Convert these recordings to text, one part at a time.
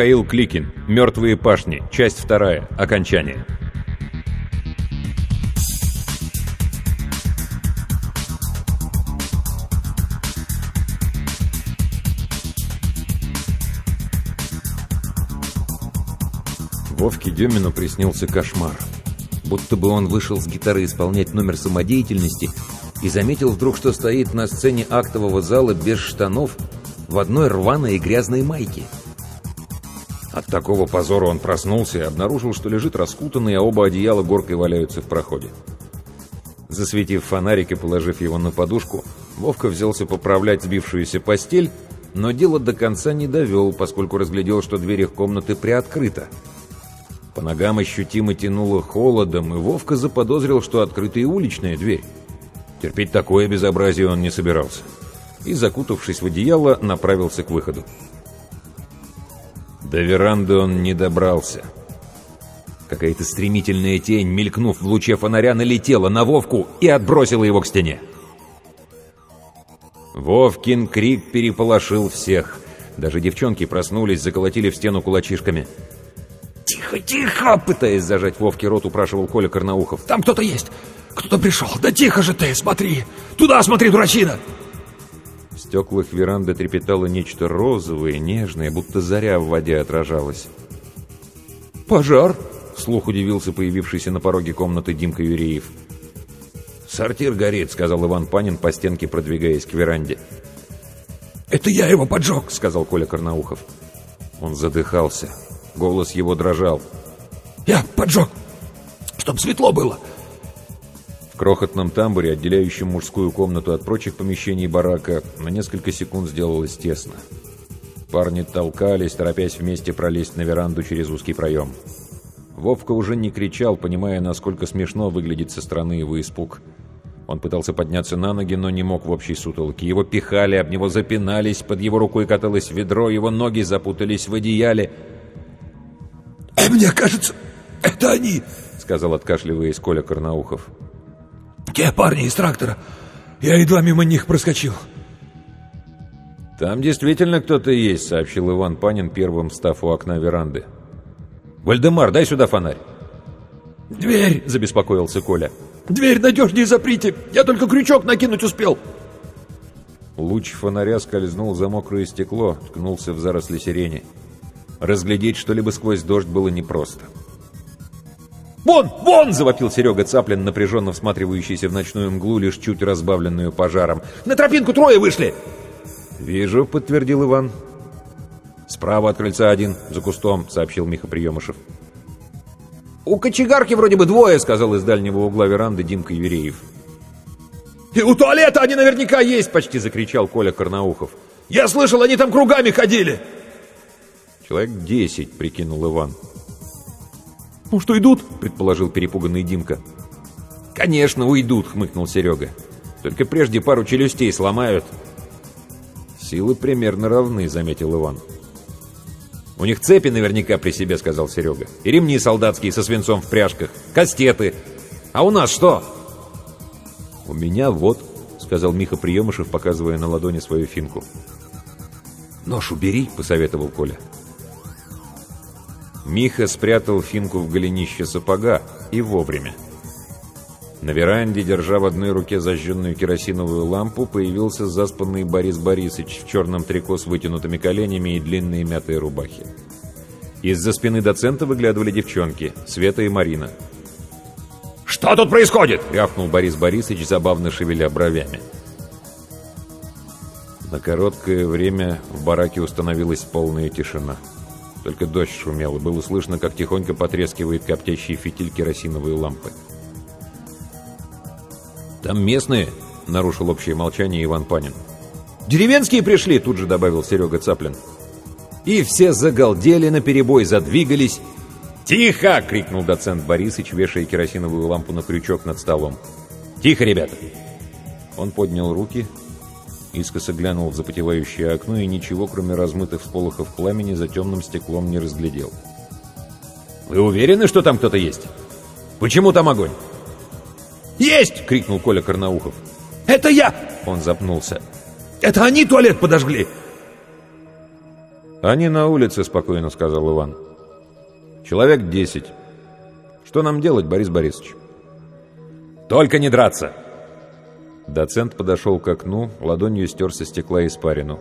Михаил Кликин. Мертвые пашни. Часть вторая. Окончание. Вовке Демину приснился кошмар. Будто бы он вышел с гитары исполнять номер самодеятельности и заметил вдруг, что стоит на сцене актового зала без штанов в одной рваной и грязной майке. От такого позора он проснулся и обнаружил, что лежит раскутанный, а оба одеяла горкой валяются в проходе. Засветив фонарик и положив его на подушку, Вовка взялся поправлять сбившуюся постель, но дело до конца не довел, поскольку разглядел, что дверь их комнаты приоткрыта. По ногам ощутимо тянуло холодом, и Вовка заподозрил, что открыта и уличная дверь. Терпеть такое безобразие он не собирался. И, закутавшись в одеяло, направился к выходу. До веранды он не добрался. Какая-то стремительная тень, мелькнув в луче фонаря, налетела на Вовку и отбросила его к стене. Вовкин крик переполошил всех. Даже девчонки проснулись, заколотили в стену кулачишками. «Тихо, тихо!» Пытаясь зажать Вовке рот, упрашивал Коля Корнаухов. «Там кто-то есть! Кто-то пришел! Да тихо же ты! Смотри! Туда смотри, дурачина!» Стеклах веранды трепетало нечто розовое, нежное, будто заря в воде отражалась. «Пожар!» — вслух удивился появившийся на пороге комнаты Димка Юреев. «Сортир горит», — сказал Иван Панин, по стенке продвигаясь к веранде. «Это я его поджег», — сказал Коля Карнаухов. Он задыхался. Голос его дрожал. «Я поджег, чтоб светло было крохотном тамбуре, отделяющем мужскую комнату от прочих помещений барака, на несколько секунд сделалось тесно. Парни толкались, торопясь вместе пролезть на веранду через узкий проем. Вовка уже не кричал, понимая, насколько смешно выглядит со стороны его испуг. Он пытался подняться на ноги, но не мог в общей сутолке. Его пихали, об него запинались, под его рукой каталось ведро, его ноги запутались в одеяле. «Э, «Мне кажется, это они!» — сказал, откашливаясь Коля Корнаухов. Те парни из трактора. Я едва мимо них проскочил. «Там действительно кто-то есть», — сообщил Иван Панин, первым встав у окна веранды. «Вальдемар, дай сюда фонарь». «Дверь!» — забеспокоился Коля. «Дверь надежнее заприте! Я только крючок накинуть успел!» Луч фонаря скользнул за мокрое стекло, ткнулся в заросли сирени. Разглядеть что-либо сквозь дождь было непросто. «Вон! Вон!» — завопил Серега Цаплин, напряженно всматривающийся в ночную мглу, лишь чуть разбавленную пожаром. «На тропинку трое вышли!» «Вижу», — подтвердил Иван. «Справа от крыльца один, за кустом», — сообщил Миха Приемышев. «У кочегарки вроде бы двое», — сказал из дальнего угла веранды Димка Юреев. «И у туалета они наверняка есть!» — почти закричал Коля Карнаухов. «Я слышал, они там кругами ходили!» «Человек десять», — прикинул Иван. «Ну что, идут?» — предположил перепуганный Димка. «Конечно, уйдут», — хмыкнул Серега. «Только прежде пару челюстей сломают». «Силы примерно равны», — заметил Иван. «У них цепи наверняка при себе», — сказал Серега. «И ремни солдатские со свинцом в пряжках, кастеты. А у нас что?» «У меня вот», — сказал Миха Приемышев, показывая на ладони свою финку. «Нож убери», — посоветовал Коля. Миха спрятал финку в голенище сапога и вовремя. На веранде, держа в одной руке зажженную керосиновую лампу, появился заспанный Борис Борисович в черном трико с вытянутыми коленями и длинные мятые рубахи. Из-за спины доцента выглядывали девчонки, Света и Марина. «Что тут происходит?» — рявкнул Борис Борисович, забавно шевеля бровями. На короткое время в бараке установилась полная тишина. Только дождь шумел, и было слышно, как тихонько потрескивает коптящий фитиль керосиновой лампы. «Там местные?» — нарушил общее молчание Иван Панин. «Деревенские пришли!» — тут же добавил Серега Цаплин. И все загалдели наперебой, задвигались. «Тихо!» — крикнул доцент Борисыч, вешая керосиновую лампу на крючок над столом. «Тихо, ребята!» Он поднял руки, искоса глянул в запотевающее окно и ничего, кроме размытых всполохов пламени, за темным стеклом не разглядел. «Вы уверены, что там кто-то есть? Почему там огонь?» «Есть!» — крикнул Коля Карнаухов. «Это я!» — он запнулся. «Это они туалет подожгли!» «Они на улице», — спокойно сказал Иван. «Человек десять. Что нам делать, Борис Борисович?» «Только не драться!» Доцент подошел к окну, ладонью стер со стекла испарину.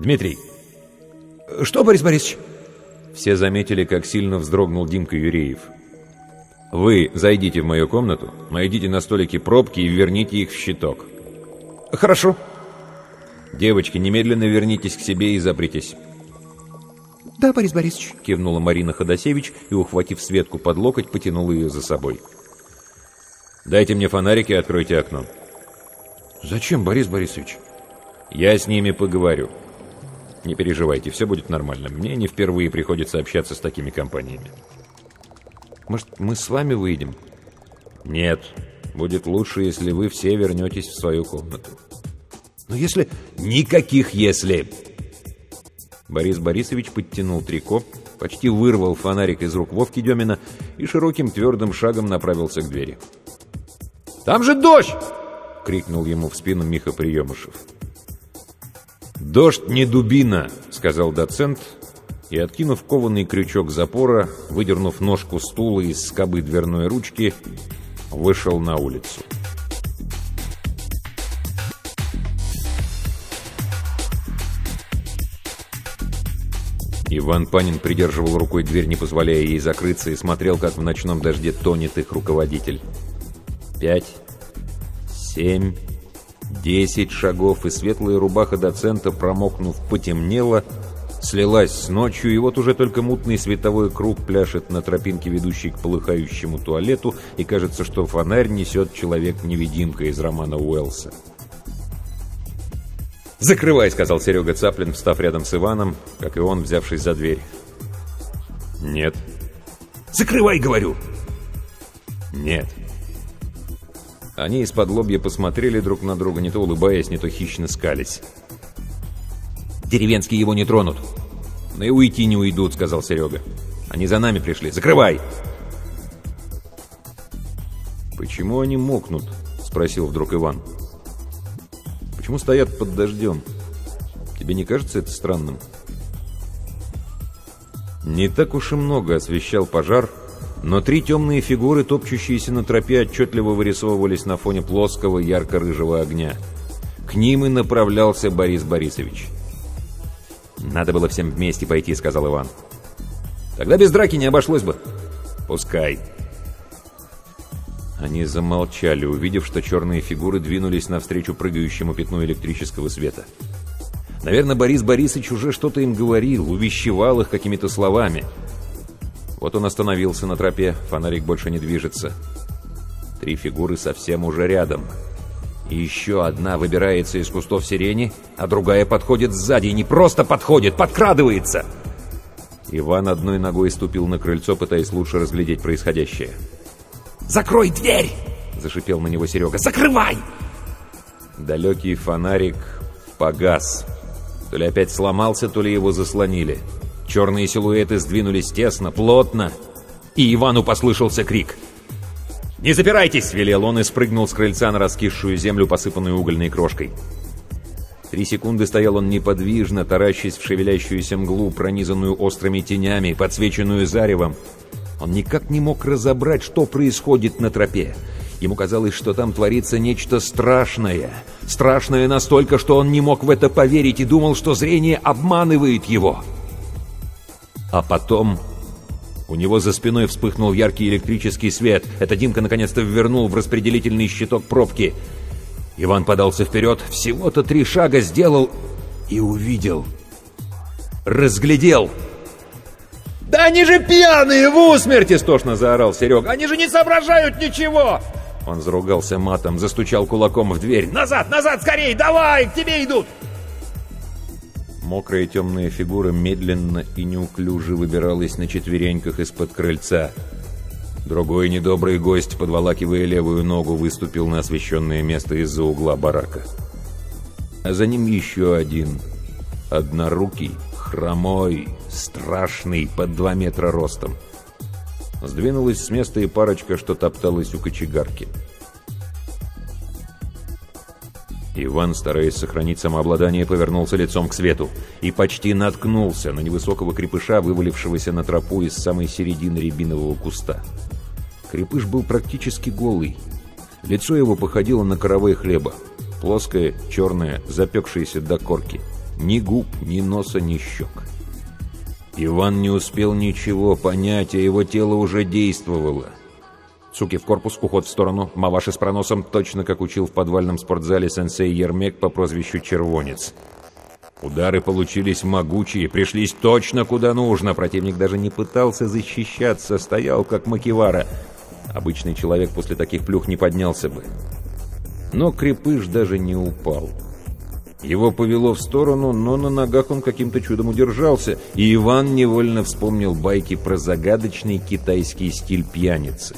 «Дмитрий!» «Что, Борис Борисович?» Все заметили, как сильно вздрогнул Димка Юреев. Вы зайдите в мою комнату, найдите на столике пробки и верните их в щиток. Хорошо. Девочки, немедленно вернитесь к себе и запритесь. Да, Борис Борисович. Кивнула Марина Ходосевич и, ухватив Светку под локоть, потянула ее за собой. Дайте мне фонарик и откройте окно. Зачем, Борис Борисович? Я с ними поговорю. Не переживайте, все будет нормально. Мне не впервые приходится общаться с такими компаниями. Может, мы с вами выйдем? Нет. Будет лучше, если вы все вернетесь в свою комнату. Но если... Никаких «если». Борис Борисович подтянул трико, почти вырвал фонарик из рук Вовки Демина и широким твердым шагом направился к двери. «Там же дождь!» — крикнул ему в спину Миха Приемышев. «Дождь не дубина!» — сказал доцент и, откинув кованый крючок запора, выдернув ножку стула из скобы дверной ручки, вышел на улицу. Иван Панин придерживал рукой дверь, не позволяя ей закрыться, и смотрел, как в ночном дожде тонет их руководитель. Пять, семь, десять шагов, и светлая рубаха доцента, промокнув, потемнела — слилась с ночью, и вот уже только мутный световой круг пляшет на тропинке, ведущей к полыхающему туалету, и кажется, что фонарь несет человек-невидимка из романа Уэллса. «Закрывай», — сказал Серега Цаплин, встав рядом с Иваном, как и он, взявшись за дверь. «Нет». «Закрывай, говорю!» «Нет». Они из-под лобья посмотрели друг на друга, не то улыбаясь, не то хищно скались. Деревенские его не тронут. «Ну и уйти не уйдут», — сказал Серега. «Они за нами пришли. Закрывай!» «Почему они мокнут?» — спросил вдруг Иван. «Почему стоят под дождем? Тебе не кажется это странным?» Не так уж и много освещал пожар, но три темные фигуры, топчущиеся на тропе, отчетливо вырисовывались на фоне плоского ярко-рыжего огня. К ним и направлялся Борис Борисович. «Надо было всем вместе пойти», — сказал Иван. «Тогда без драки не обошлось бы». «Пускай». Они замолчали, увидев, что черные фигуры двинулись навстречу прыгающему пятну электрического света. Наверное, Борис Борисович уже что-то им говорил, увещевал их какими-то словами. Вот он остановился на тропе, фонарик больше не движется. Три фигуры совсем уже рядом. И еще одна выбирается из кустов сирени, а другая подходит сзади. И не просто подходит, подкрадывается. Иван одной ногой ступил на крыльцо, пытаясь лучше разглядеть происходящее. «Закрой дверь!» — зашипел на него Серега. «Закрывай!» Далекий фонарик погас. То ли опять сломался, то ли его заслонили. Черные силуэты сдвинулись тесно, плотно, и Ивану послышался крик — «Не запирайтесь!» — велел он и спрыгнул с крыльца на раскисшую землю, посыпанную угольной крошкой. Три секунды стоял он неподвижно, таращась в шевелящуюся мглу, пронизанную острыми тенями, подсвеченную заревом. Он никак не мог разобрать, что происходит на тропе. Ему казалось, что там творится нечто страшное. Страшное настолько, что он не мог в это поверить и думал, что зрение обманывает его. А потом У него за спиной вспыхнул яркий электрический свет. Это Димка наконец-то ввернул в распределительный щиток пробки. Иван подался вперед, всего-то три шага сделал и увидел. Разглядел. «Да они же пьяные в усмерть!» — истошно заорал Серега. «Они же не соображают ничего!» Он заругался матом, застучал кулаком в дверь. «Назад, назад, скорей! Давай, к тебе идут!» Мокрая темная фигура медленно и неуклюже выбиралась на четвереньках из-под крыльца. Другой недобрый гость, подволакивая левую ногу, выступил на освещенное место из-за угла барака. А за ним еще один, однорукий, хромой, страшный, под два метра ростом. Сдвинулась с места и парочка, что топталась у кочегарки. Иван, стараясь сохранить самообладание, повернулся лицом к свету и почти наткнулся на невысокого крепыша, вывалившегося на тропу из самой середины рябинового куста. Крепыш был практически голый. Лицо его походило на коровой хлеба. Плоское, черное, запекшееся до корки. Ни губ, ни носа, ни щек. Иван не успел ничего понять, а его тело уже действовало. Суки в корпус, уход в сторону, маваши с проносом, точно как учил в подвальном спортзале сенсей Ермек по прозвищу Червонец. Удары получились могучие, пришлись точно куда нужно. Противник даже не пытался защищаться, стоял как макивара. Обычный человек после таких плюх не поднялся бы. Но крепыш даже не упал. Его повело в сторону, но на ногах он каким-то чудом удержался, и Иван невольно вспомнил байки про загадочный китайский стиль пьяницы.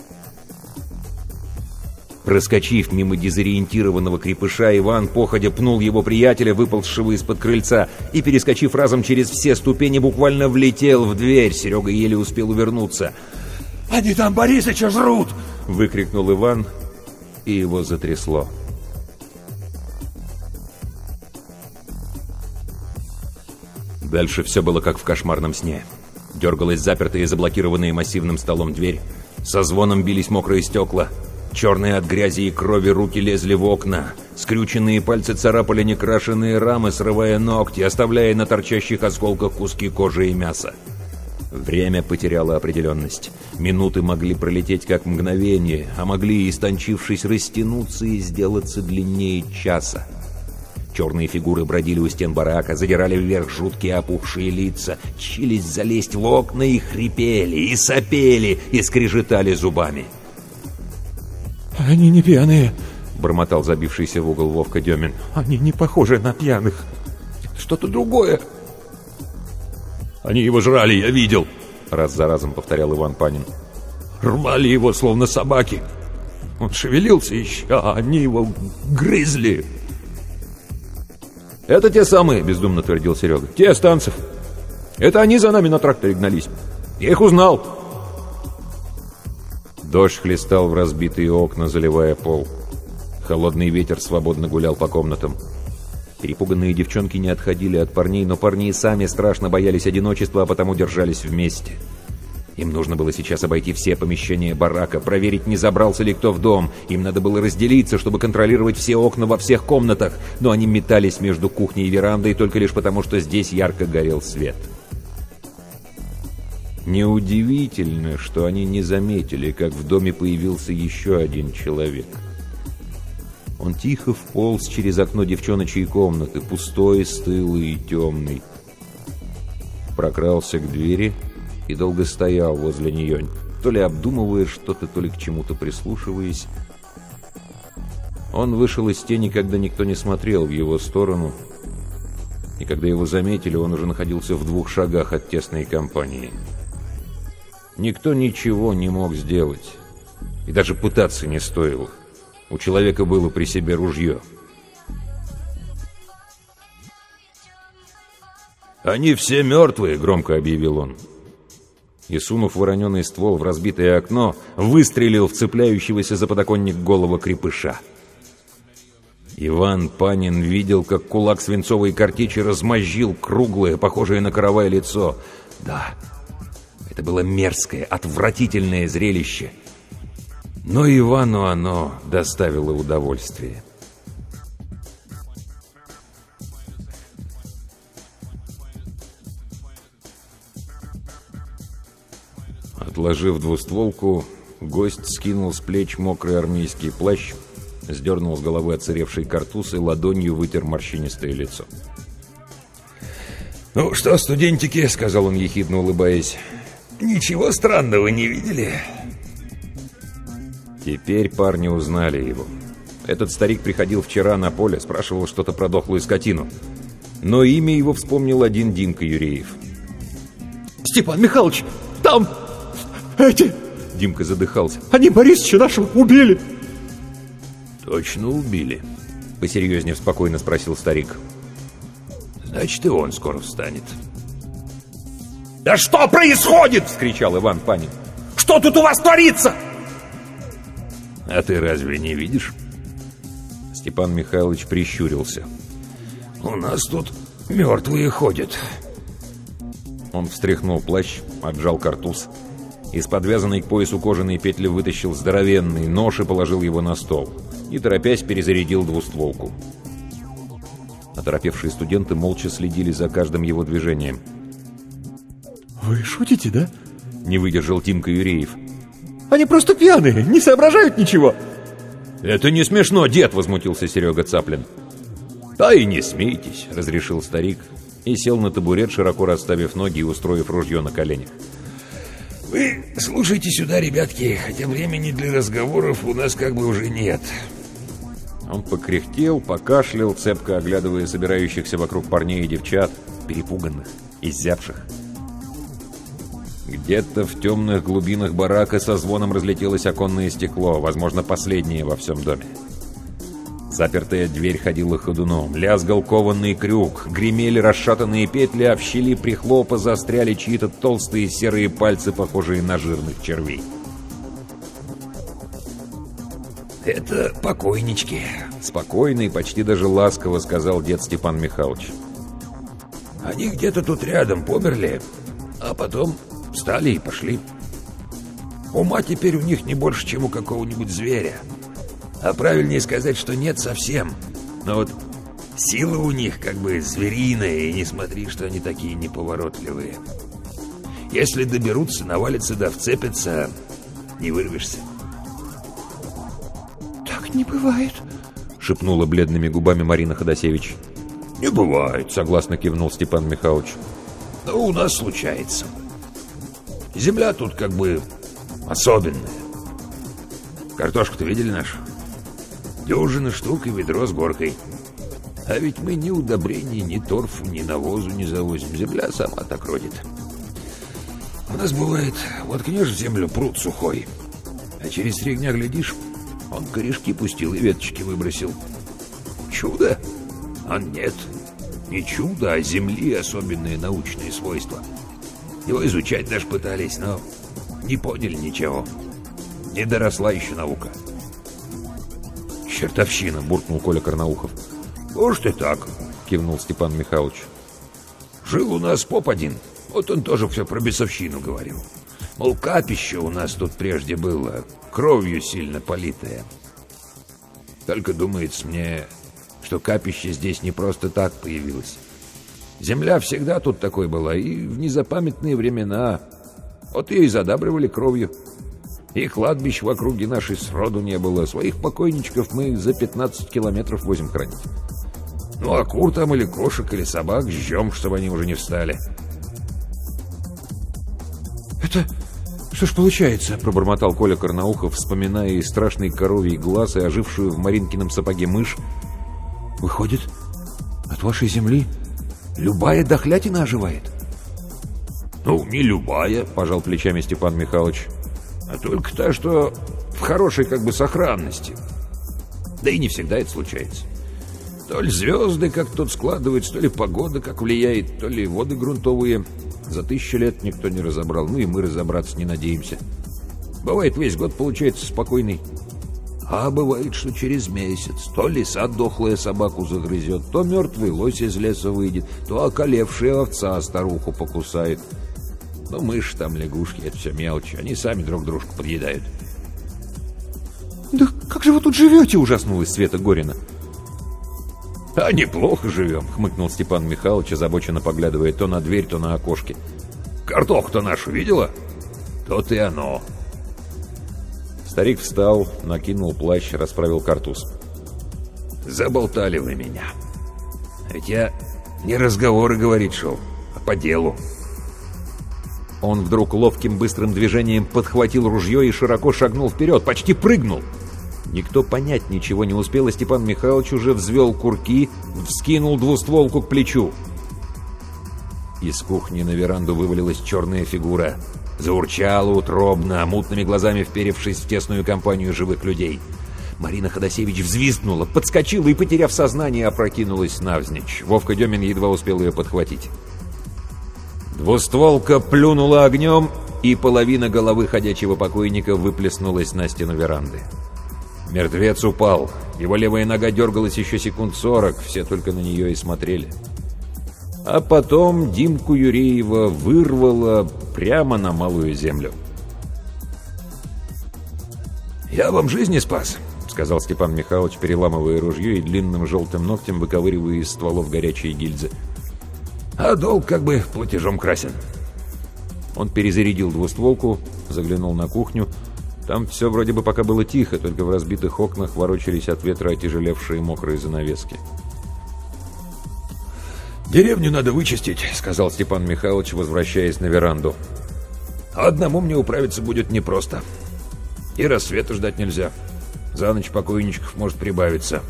Проскочив мимо дезориентированного крепыша, Иван походя пнул его приятеля, выползшего из-под крыльца, и, перескочив разом через все ступени, буквально влетел в дверь. Серега еле успел увернуться. «Они там Борисыча жрут!» — выкрикнул Иван, и его затрясло. Дальше все было как в кошмарном сне. Дергалась запертая и заблокированная массивным столом дверь. Со звоном бились мокрые стекла. Черные от грязи и крови руки лезли в окна. Скрюченные пальцы царапали некрашенные рамы, срывая ногти, оставляя на торчащих осколках куски кожи и мяса. Время потеряло определенность. Минуты могли пролететь как мгновение, а могли, истончившись, растянуться и сделаться длиннее часа. Черные фигуры бродили у стен барака, задирали вверх жуткие опухшие лица, чились залезть в окна и хрипели, и сопели, и скрежетали зубами. «Они не пьяные», — бормотал забившийся в угол Вовка Демин. «Они не похожи на пьяных. Что-то другое». «Они его жрали, я видел», — раз за разом повторял Иван Панин. «Рвали его, словно собаки. Он шевелился еще, а они его грызли». «Это те самые», — бездумно твердил Серега. «Те станцев. Это они за нами на тракторе гнались. Я их узнал». Дождь хлестал в разбитые окна, заливая пол. Холодный ветер свободно гулял по комнатам. Перепуганные девчонки не отходили от парней, но парни и сами страшно боялись одиночества, а потому держались вместе. Им нужно было сейчас обойти все помещения барака, проверить, не забрался ли кто в дом. Им надо было разделиться, чтобы контролировать все окна во всех комнатах, но они метались между кухней и верандой только лишь потому, что здесь ярко горел свет. Неудивительно, что они не заметили, как в доме появился еще один человек. Он тихо вполз через окно девчоночьей комнаты, пустой, стылый и темный. Прокрался к двери и долго стоял возле нее, то ли обдумывая что-то, то ли к чему-то прислушиваясь. Он вышел из тени, когда никто не смотрел в его сторону, и когда его заметили, он уже находился в двух шагах от тесной компании. Никто ничего не мог сделать, и даже пытаться не стоило. У человека было при себе ружье. «Они все мертвые», — громко объявил он и, сунув вороненый ствол в разбитое окно, выстрелил в цепляющегося за подоконник голого крепыша. Иван Панин видел, как кулак свинцовой картечи размозжил круглое, похожее на каравай лицо. Да, это было мерзкое, отвратительное зрелище. Но Ивану оно доставило удовольствие. Отложив двустволку, гость скинул с плеч мокрый армейский плащ, сдернул с головы оцаревший картуз и ладонью вытер морщинистое лицо. «Ну что, студентики?» — сказал он, ехидно улыбаясь. «Ничего странного не видели?» Теперь парни узнали его. Этот старик приходил вчера на поле, спрашивал что-то про дохлую скотину. Но имя его вспомнил один Димка Юреев. «Степан Михайлович, там эти...» Димка задыхался. «Они Борисовича нашего убили!» «Точно убили?» Посерьезнее спокойно спросил старик. «Значит, и он скоро встанет». «Да что происходит?» — вскричал Иван Панин. «Что тут у вас творится?» «А ты разве не видишь?» Степан Михайлович прищурился. «У нас тут мертвые ходят». Он встряхнул плащ, отжал картуз. Из подвязанной к поясу кожаной петли вытащил здоровенный нож и положил его на стол. И, торопясь, перезарядил двустволку. Оторопевшие студенты молча следили за каждым его движением. «Вы шутите, да?» — не выдержал Тимка Юреев. «Они просто пьяные, не соображают ничего!» «Это не смешно, дед!» — возмутился Серега Цаплин. «Да и не смейтесь!» — разрешил старик и сел на табурет, широко расставив ноги и устроив ружье на коленях. «Вы слушайте сюда, ребятки, хотя времени для разговоров у нас как бы уже нет». Он покряхтел, покашлял, цепко оглядывая собирающихся вокруг парней и девчат, перепуганных, изябших. Где-то в темных глубинах барака со звоном разлетелось оконное стекло, возможно, последнее во всем доме. Запертая дверь ходила ходуном, лязгал кованный крюк, гремели расшатанные петли, а в щели прихлопа застряли чьи-то толстые серые пальцы, похожие на жирных червей. «Это покойнички», — спокойно и почти даже ласково сказал дед Степан Михайлович. «Они где-то тут рядом померли, а потом встали и пошли. Ума теперь у них не больше, чем у какого-нибудь зверя». А правильнее сказать, что нет совсем. Но вот сила у них как бы звериная, и не смотри, что они такие неповоротливые. Если доберутся, навалятся да вцепятся, не вырвешься. «Так не бывает», — шепнула бледными губами Марина Ходосевич. «Не бывает», — согласно кивнул Степан Михайлович. «Но у нас случается. Земля тут как бы особенная. Картошку-то видели нашу? Дюжина штук и ведро с горкой. А ведь мы ни удобрений, ни торфу, ни навозу не завозим. Земля сама так родит. У нас бывает, воткнешь в землю пруд сухой, а через три дня глядишь, он корешки пустил и веточки выбросил. Чудо? А нет, не чудо, а земли особенные научные свойства. Его изучать даже пытались, но не поняли ничего. Не доросла еще наука. «Чертовщина!» — буркнул Коля Карнаухов. «Может и так», — кивнул Степан Михайлович. «Жил у нас поп один, вот он тоже все про бесовщину говорил. Мол, капище у нас тут прежде было, кровью сильно политое. Только думается мне, что капище здесь не просто так появилось. Земля всегда тут такой была, и в незапамятные времена. Вот ее и задабривали кровью». И кладбищ в округе нашей сроду не было. Своих покойничков мы за 15 километров возим хранить. Ну, а кур там или кошек, или собак жжем, чтобы они уже не встали. «Это что ж получается?» — пробормотал Коля Карнаухов, вспоминая и страшный коровий глаз, и ожившую в Маринкином сапоге мышь. «Выходит, от вашей земли любая дохлятина оживает?» «Ну, не любая», — пожал плечами Степан Михайлович а только та, что в хорошей как бы сохранности. Да и не всегда это случается. То ли звезды как тут складываются, то ли погода как влияет, то ли воды грунтовые. За тысячу лет никто не разобрал, ну и мы разобраться не надеемся. Бывает, весь год получается спокойный. А бывает, что через месяц то лиса дохлая собаку загрызет, то мертвый лось из леса выйдет, то околевшая овца старуху покусает — ну, мыши там, лягушки, это все мелочи. Они сами друг дружку подъедают. «Да как же вы тут живете?» — ужаснулась Света Горина. «А неплохо живем», — хмыкнул Степан Михайлович, озабоченно поглядывая то на дверь, то на окошки. «Картоху-то нашу видела? То-то и оно. Старик встал, накинул плащ, расправил картуз. Заболтали вы меня. Ведь я не разговоры говорить шел, а по делу. Он вдруг ловким быстрым движением подхватил ружье и широко шагнул вперед, почти прыгнул. Никто понять ничего не успел, и Степан Михайлович уже взвел курки, вскинул двустволку к плечу. Из кухни на веранду вывалилась черная фигура. Заурчала утробно, мутными глазами вперевшись в тесную компанию живых людей. Марина Ходосевич взвизгнула, подскочила и, потеряв сознание, опрокинулась навзничь. Вовка Демин едва успел ее подхватить. Двустволка плюнула огнем, и половина головы ходячего покойника выплеснулась на стену веранды. Мертвец упал. Его левая нога дергалась еще секунд сорок, все только на нее и смотрели. А потом Димку Юреева вырвало прямо на малую землю. «Я вам жизни спас», — сказал Степан Михайлович, переламывая ружье и длинным желтым ногтем выковыривая из стволов горячие гильзы. «А долг как бы платежом красен». Он перезарядил двустволку, заглянул на кухню. Там все вроде бы пока было тихо, только в разбитых окнах ворочались от ветра отяжелевшие мокрые занавески. «Деревню надо вычистить», — сказал Степан Михайлович, возвращаясь на веранду. «Одному мне управиться будет непросто. И рассвета ждать нельзя. За ночь покойничков может прибавиться».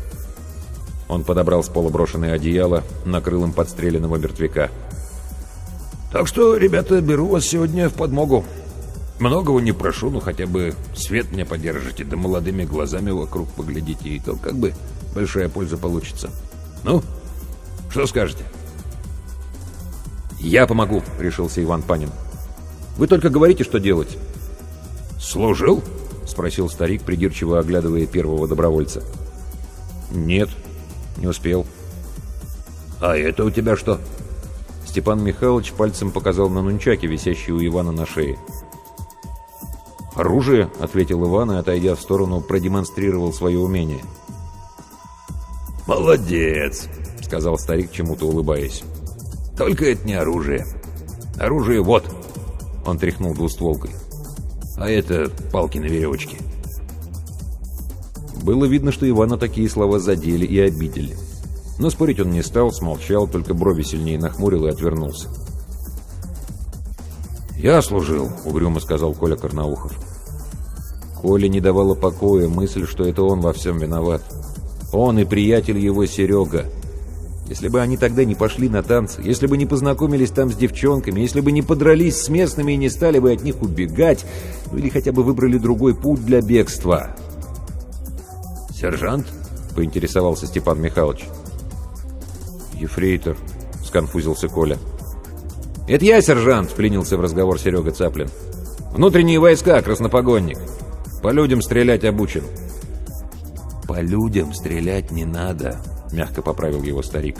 Он подобрал с пола брошенное одеяло, накрыл им подстреленного мертвяка. «Так что, ребята, беру вас сегодня в подмогу. Многого не прошу, но хотя бы свет мне подержите, да молодыми глазами вокруг поглядите, и то как бы большая польза получится. Ну, что скажете?» «Я помогу», — решился Иван Панин. «Вы только говорите, что делать». «Служил?» — спросил старик, придирчиво оглядывая первого добровольца. «Нет, не успел». «А это у тебя что?» Степан Михайлович пальцем показал на нунчаки, висящие у Ивана на шее. «Оружие», — ответил Иван и, отойдя в сторону, продемонстрировал свое умение. «Молодец», — сказал старик, чему-то улыбаясь. «Только это не оружие. Оружие вот». Он тряхнул двустволкой. «А это палки на веревочке». Было видно, что Ивана такие слова задели и обидели. Но спорить он не стал, смолчал, только брови сильнее нахмурил и отвернулся. «Я служил», — угрюмо сказал Коля Карнаухов. Коле не давала покоя мысль, что это он во всем виноват. Он и приятель его Серега. Если бы они тогда не пошли на танцы, если бы не познакомились там с девчонками, если бы не подрались с местными и не стали бы от них убегать, ну или хотя бы выбрали другой путь для бегства. «Сержант?» — поинтересовался Степан Михайлович. «Ефрейтор», — сконфузился Коля. «Это я, сержант», — вклинился в разговор Серега Цаплин. «Внутренние войска, краснопогонник. По людям стрелять обучен». «По людям стрелять не надо», — мягко поправил его старик.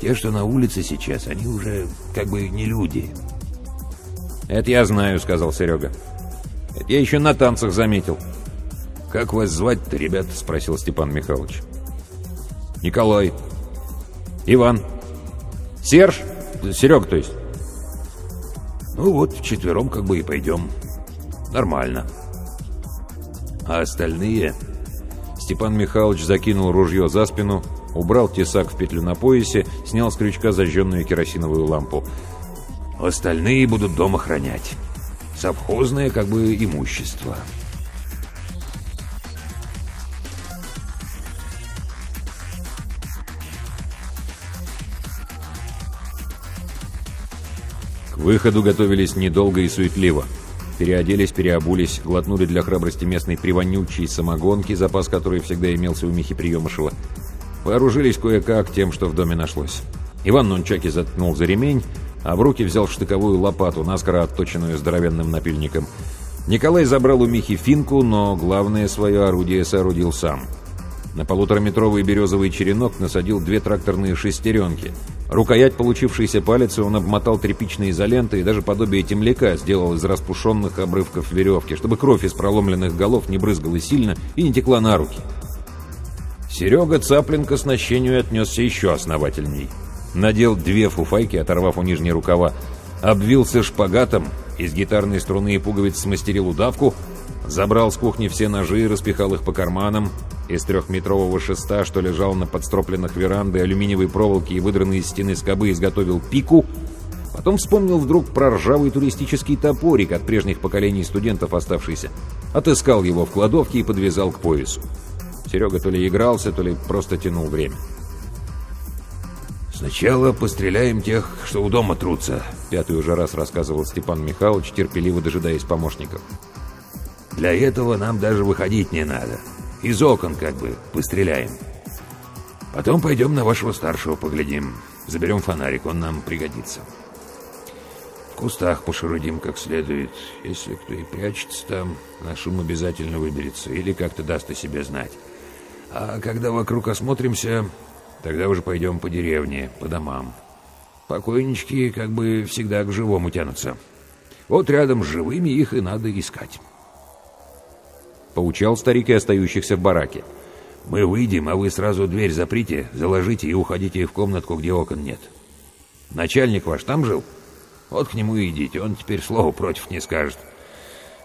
«Те, что на улице сейчас, они уже как бы не люди». «Это я знаю», — сказал Серега. «Это я еще на танцах заметил». «Как вас звать-то, ребята?» — спросил Степан Михайлович. «Николай». «Иван». «Серж?» «Серега, то есть». «Ну вот, вчетвером как бы и пойдем. Нормально». «А остальные...» Степан Михайлович закинул ружье за спину, убрал тесак в петлю на поясе, снял с крючка зажженную керосиновую лампу. «Остальные будут дома хранять. Совхозное как бы имущество». К выходу готовились недолго и суетливо. Переоделись, переобулись, глотнули для храбрости местной привонючей самогонки, запас которой всегда имелся у Михи Приемышева. Вооружились кое-как тем, что в доме нашлось. Иван Нунчаки заткнул за ремень, а в руки взял штыковую лопату, наскоро отточенную здоровенным напильником. Николай забрал у Михи финку, но главное свое орудие соорудил сам. На полутораметровый березовый черенок насадил две тракторные шестеренки. Рукоять получившейся палицы он обмотал тряпичной изолентой и даже подобие темляка сделал из распушенных обрывков веревки, чтобы кровь из проломленных голов не брызгала сильно и не текла на руки. Серега Цаплин к оснащению отнесся еще основательней. Надел две фуфайки, оторвав у нижней рукава, обвился шпагатом, из гитарной струны и пуговиц смастерил удавку, забрал с кухни все ножи и распихал их по карманам, из трехметрового шеста, что лежал на подстропленных веранды, алюминиевой проволоки и выдранной из стены скобы, изготовил пику. Потом вспомнил вдруг про ржавый туристический топорик от прежних поколений студентов оставшийся. Отыскал его в кладовке и подвязал к поясу. Серега то ли игрался, то ли просто тянул время. «Сначала постреляем тех, что у дома трутся», — пятый уже раз рассказывал Степан Михайлович, терпеливо дожидаясь помощников. «Для этого нам даже выходить не надо. Из окон как бы постреляем. Потом пойдем на вашего старшего поглядим. Заберем фонарик, он нам пригодится. В кустах пошерудим как следует. Если кто и прячется там, на шум обязательно выберется или как-то даст о себе знать. А когда вокруг осмотримся, тогда уже пойдем по деревне, по домам. Покойнички как бы всегда к живому тянутся. Вот рядом с живыми их и надо искать. Поучал старик и остающихся в бараке. «Мы выйдем, а вы сразу дверь заприте, заложите и уходите в комнатку, где окон нет. Начальник ваш там жил? Вот к нему и идите, он теперь слова против не скажет.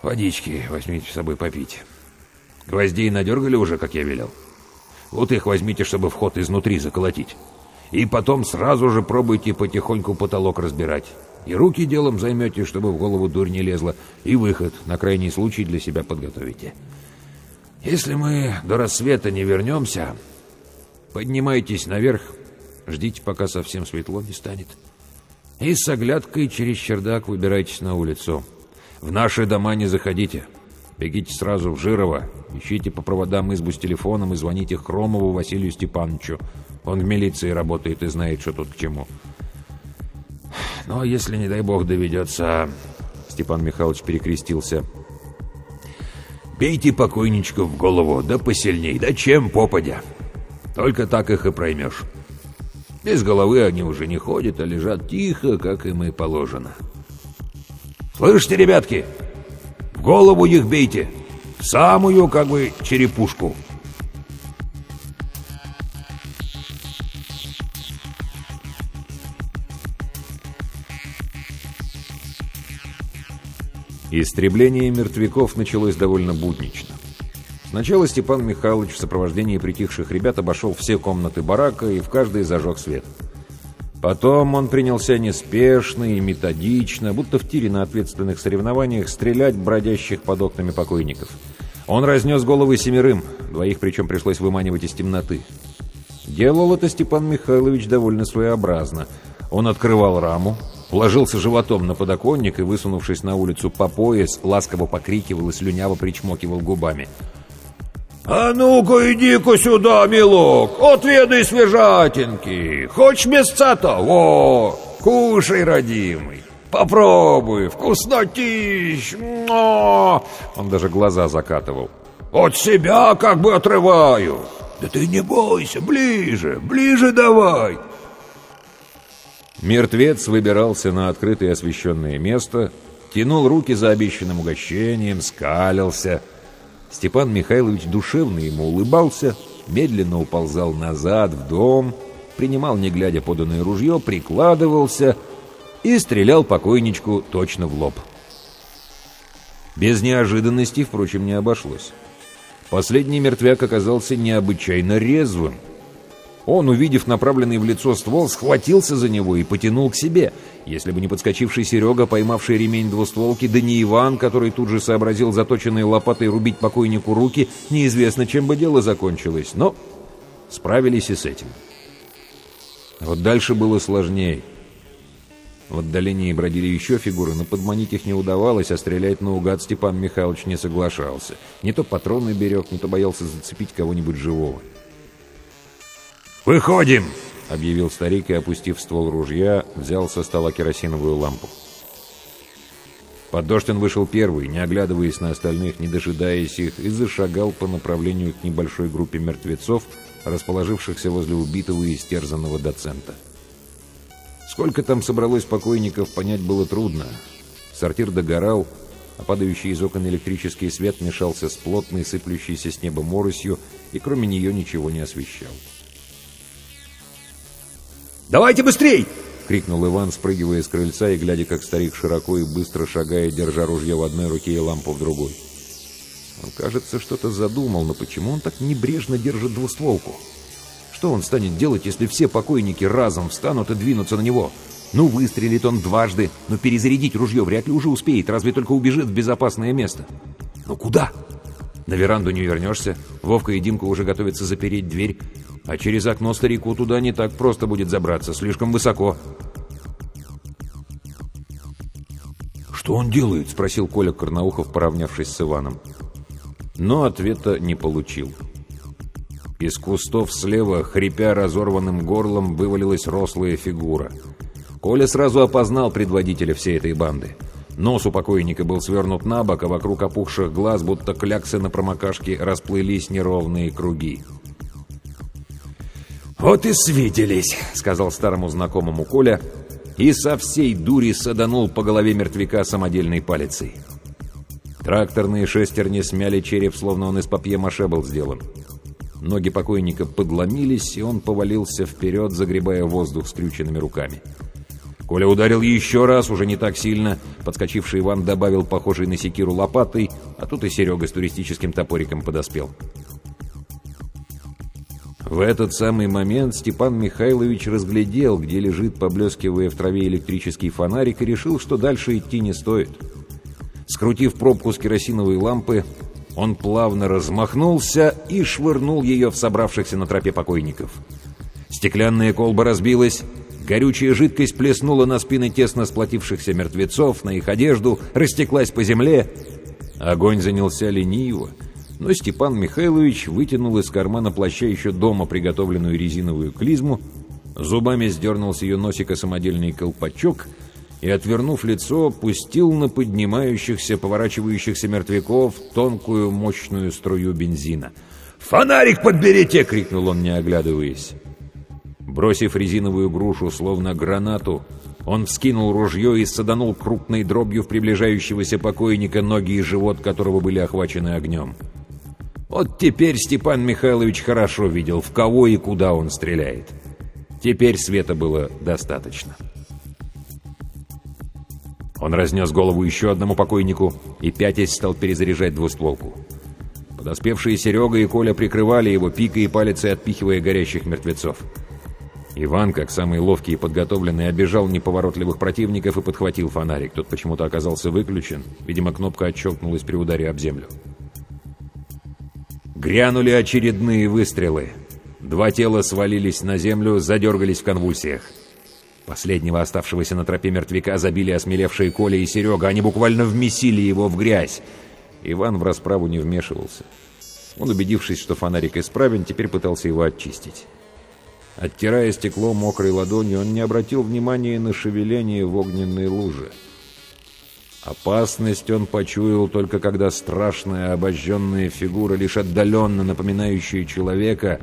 Водички возьмите с собой попить. Гвоздей надергали уже, как я велел? Вот их возьмите, чтобы вход изнутри заколотить. И потом сразу же пробуйте потихоньку потолок разбирать. И руки делом займете, чтобы в голову дурь не лезла, и выход на крайний случай для себя подготовите». Если мы до рассвета не вернемся, поднимайтесь наверх, ждите, пока совсем светло не станет. И с оглядкой через чердак выбирайтесь на улицу. В наши дома не заходите. Бегите сразу в Жирово, ищите по проводам избу с телефоном и звоните Хромову Василию Степановичу. Он в милиции работает и знает, что тут к чему. Но ну, а если, не дай бог, доведется... Степан Михайлович перекрестился. Бейте покойничков в голову, да посильней, да чем попадя. Только так их и проймешь. Без головы они уже не ходят, а лежат тихо, как им и положено. Слышите, ребятки? В голову их бейте. В самую, как бы, черепушку. Истребление мертвяков началось довольно буднично. Сначала Степан Михайлович в сопровождении притихших ребят обошел все комнаты барака и в каждой зажег свет. Потом он принялся неспешно и методично, будто в тире на ответственных соревнованиях, стрелять бродящих под окнами покойников. Он разнес головы семерым, двоих причем пришлось выманивать из темноты. Делал это Степан Михайлович довольно своеобразно. Он открывал раму, Ложился животом на подоконник и, высунувшись на улицу по пояс, ласково покрикивал и слюняво причмокивал губами. «А ну-ка, иди-ка сюда, милок, отведай свежатинки. Хочешь мясца-то? Во, кушай, родимый. Попробуй, вкуснотищ. Но! Он даже глаза закатывал. От себя как бы отрываю. Да ты не бойся, ближе, ближе давай. Мертвец выбирался на открытое освещенное место, тянул руки за обещанным угощением, скалился. Степан Михайлович душевно ему улыбался, медленно уползал назад в дом, принимал, не глядя поданное ружье, прикладывался и стрелял покойничку точно в лоб. Без неожиданностей, впрочем, не обошлось. Последний мертвяк оказался необычайно резвым — он, увидев направленный в лицо ствол, схватился за него и потянул к себе. Если бы не подскочивший Серега, поймавший ремень двустволки, да не Иван, который тут же сообразил заточенной лопатой рубить покойнику руки, неизвестно, чем бы дело закончилось. Но справились и с этим. Вот дальше было сложнее. В отдалении бродили еще фигуры, но подманить их не удавалось, а стрелять наугад Степан Михайлович не соглашался. Не то патроны берег, не то боялся зацепить кого-нибудь живого. «Выходим!» — объявил старик и, опустив ствол ружья, взял со стола керосиновую лампу. Поддоштин вышел первый, не оглядываясь на остальных, не дожидаясь их, и зашагал по направлению к небольшой группе мертвецов, расположившихся возле убитого и истерзанного доцента. Сколько там собралось покойников, понять было трудно. Сортир догорал, а падающий из окон электрический свет мешался с плотной, сыплющейся с неба моросью, и кроме нее ничего не освещал. «Давайте быстрей!» — крикнул Иван, спрыгивая с крыльца и глядя, как старик широко и быстро шагая, держа ружье в одной руке и лампу в другой. Он, кажется, что-то задумал, но почему он так небрежно держит двустволку? Что он станет делать, если все покойники разом встанут и двинутся на него? Ну, выстрелит он дважды, но перезарядить ружье вряд ли уже успеет, разве только убежит в безопасное место. Но куда? На веранду не вернешься. Вовка и Димка уже готовятся запереть дверь. А через окно старику туда не так просто будет забраться, слишком высоко. «Что он делает?» — спросил Коля Корнаухов, поравнявшись с Иваном. Но ответа не получил. Из кустов слева, хрипя разорванным горлом, вывалилась рослая фигура. Коля сразу опознал предводителя всей этой банды. Нос у покойника был свернут на бок, а вокруг опухших глаз, будто кляксы на промокашке, расплылись неровные круги. «Вот и свиделись», — сказал старому знакомому Коля, и со всей дури саданул по голове мертвяка самодельной палицей. Тракторные шестерни смяли череп, словно он из папье-маше был сделан. Ноги покойника подломились, и он повалился вперед, загребая воздух скрюченными руками. Коля ударил еще раз, уже не так сильно. Подскочивший Иван добавил похожий на секиру лопатой, а тут и Серега с туристическим топориком подоспел. В этот самый момент Степан Михайлович разглядел, где лежит, поблескивая в траве электрический фонарик, и решил, что дальше идти не стоит. Скрутив пробку с керосиновой лампы, он плавно размахнулся и швырнул ее в собравшихся на тропе покойников. Стеклянная колба разбилась, горючая жидкость плеснула на спины тесно сплотившихся мертвецов, на их одежду, растеклась по земле. Огонь занялся лениво, но Степан Михайлович вытянул из кармана плаща еще дома приготовленную резиновую клизму, зубами сдернул с ее носика самодельный колпачок и, отвернув лицо, пустил на поднимающихся, поворачивающихся мертвяков тонкую мощную струю бензина. «Фонарик подберите!» — крикнул он, не оглядываясь. Бросив резиновую грушу, словно гранату, он вскинул ружье и саданул крупной дробью в приближающегося покойника, ноги и живот которого были охвачены огнем. Вот теперь Степан Михайлович хорошо видел, в кого и куда он стреляет. Теперь света было достаточно. Он разнес голову еще одному покойнику и пятясь стал перезаряжать двустволку. Подоспевшие Серега и Коля прикрывали его пикой и палицей, отпихивая горящих мертвецов. Иван, как самый ловкий и подготовленный, обежал неповоротливых противников и подхватил фонарик. Тот почему-то оказался выключен. Видимо, кнопка отщелкнулась при ударе об землю. Грянули очередные выстрелы. Два тела свалились на землю, задергались в конвульсиях. Последнего оставшегося на тропе мертвяка забили осмелевшие Коля и Серега. Они буквально вмесили его в грязь. Иван в расправу не вмешивался. Он, убедившись, что фонарик исправен, теперь пытался его очистить. Оттирая стекло мокрой ладонью, он не обратил внимания на шевеление в огненной луже. Опасность он почуял только когда страшная обожженная фигура, лишь отдаленно напоминающая человека,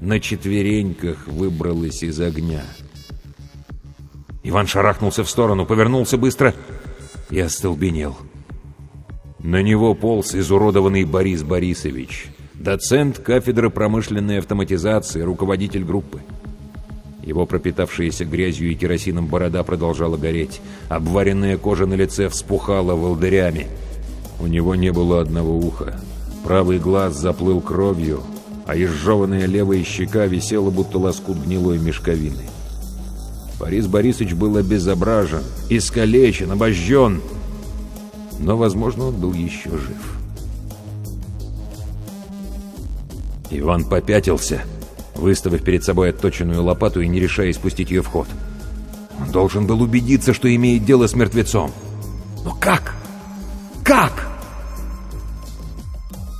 на четвереньках выбралась из огня. Иван шарахнулся в сторону, повернулся быстро и остолбенел. На него полз изуродованный Борис Борисович, доцент кафедры промышленной автоматизации, руководитель группы. Его пропитавшаяся грязью и керосином борода продолжала гореть. Обваренная кожа на лице вспухала волдырями. У него не было одного уха. Правый глаз заплыл кровью, а изжеванная левая щека висела, будто лоскут гнилой мешковины. Борис Борисович был обезображен, искалечен, обожжен, но, возможно, он был еще жив. Иван попятился — выставив перед собой отточенную лопату и не решаясь спустить ее в ход. Он должен был убедиться, что имеет дело с мертвецом. Но как? Как?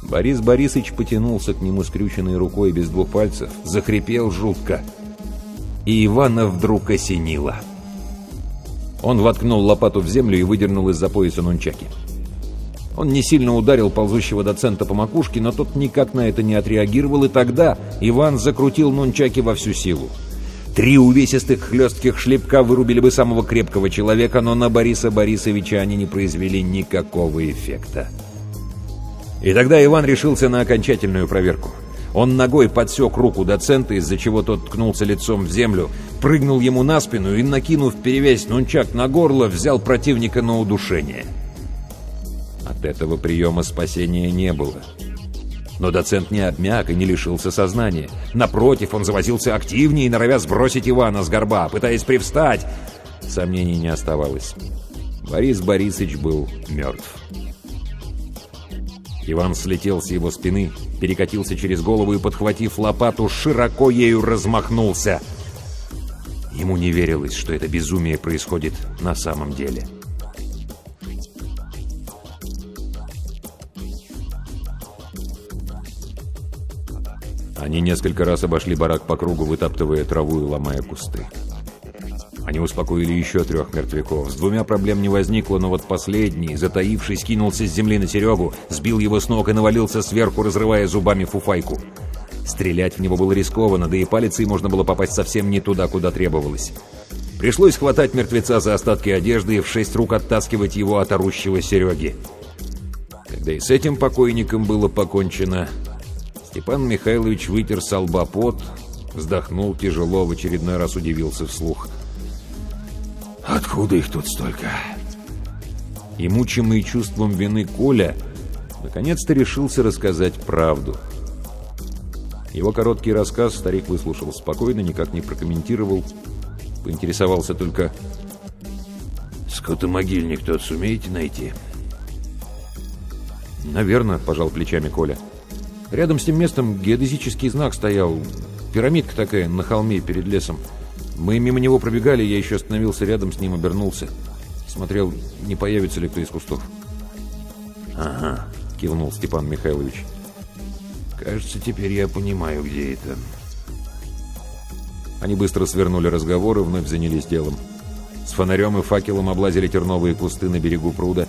Борис Борисович потянулся к нему скрюченной рукой без двух пальцев, захрипел жутко. И Ивана вдруг осенило. Он воткнул лопату в землю и выдернул из-за пояса нунчаки. Он не сильно ударил ползущего доцента по макушке, но тот никак на это не отреагировал, и тогда Иван закрутил нунчаки во всю силу. Три увесистых хлестких шлепка вырубили бы самого крепкого человека, но на Бориса Борисовича они не произвели никакого эффекта. И тогда Иван решился на окончательную проверку. Он ногой подсек руку доцента, из-за чего тот ткнулся лицом в землю, прыгнул ему на спину и, накинув перевязь нунчак на горло, взял противника на удушение. От этого приема спасения не было. Но доцент не обмяк и не лишился сознания. Напротив, он завозился активнее, норовя сбросить Ивана с горба, пытаясь привстать. Сомнений не оставалось. Борис Борисович был мертв. Иван слетел с его спины, перекатился через голову и, подхватив лопату, широко ею размахнулся. Ему не верилось, что это безумие происходит на самом деле. Они несколько раз обошли барак по кругу, вытаптывая траву и ломая кусты. Они успокоили еще трех мертвяков. С двумя проблем не возникло, но вот последний, затаившись, кинулся с земли на Серегу, сбил его с ног и навалился сверху, разрывая зубами фуфайку. Стрелять в него было рискованно, да и палицей можно было попасть совсем не туда, куда требовалось. Пришлось хватать мертвеца за остатки одежды и в шесть рук оттаскивать его от орущего Сереги. Когда и с этим покойником было покончено, Степан Михайлович вытер лба пот, вздохнул тяжело, в очередной раз удивился вслух – Откуда их тут столько? И мучимый чувством вины Коля наконец-то решился рассказать правду. Его короткий рассказ старик выслушал спокойно, никак не прокомментировал, поинтересовался только «Скотомогильник тот сумеете найти?» «Наверное», — пожал плечами Коля. «Рядом с тем местом геодезический знак стоял, пирамидка такая на холме перед лесом». Мы мимо него пробегали, я еще остановился рядом с ним, обернулся. Смотрел, не появится ли кто из кустов. «Ага», — кивнул Степан Михайлович. «Кажется, теперь я понимаю, где это». Они быстро свернули разговор и вновь занялись делом. С фонарем и факелом облазили терновые кусты на берегу пруда,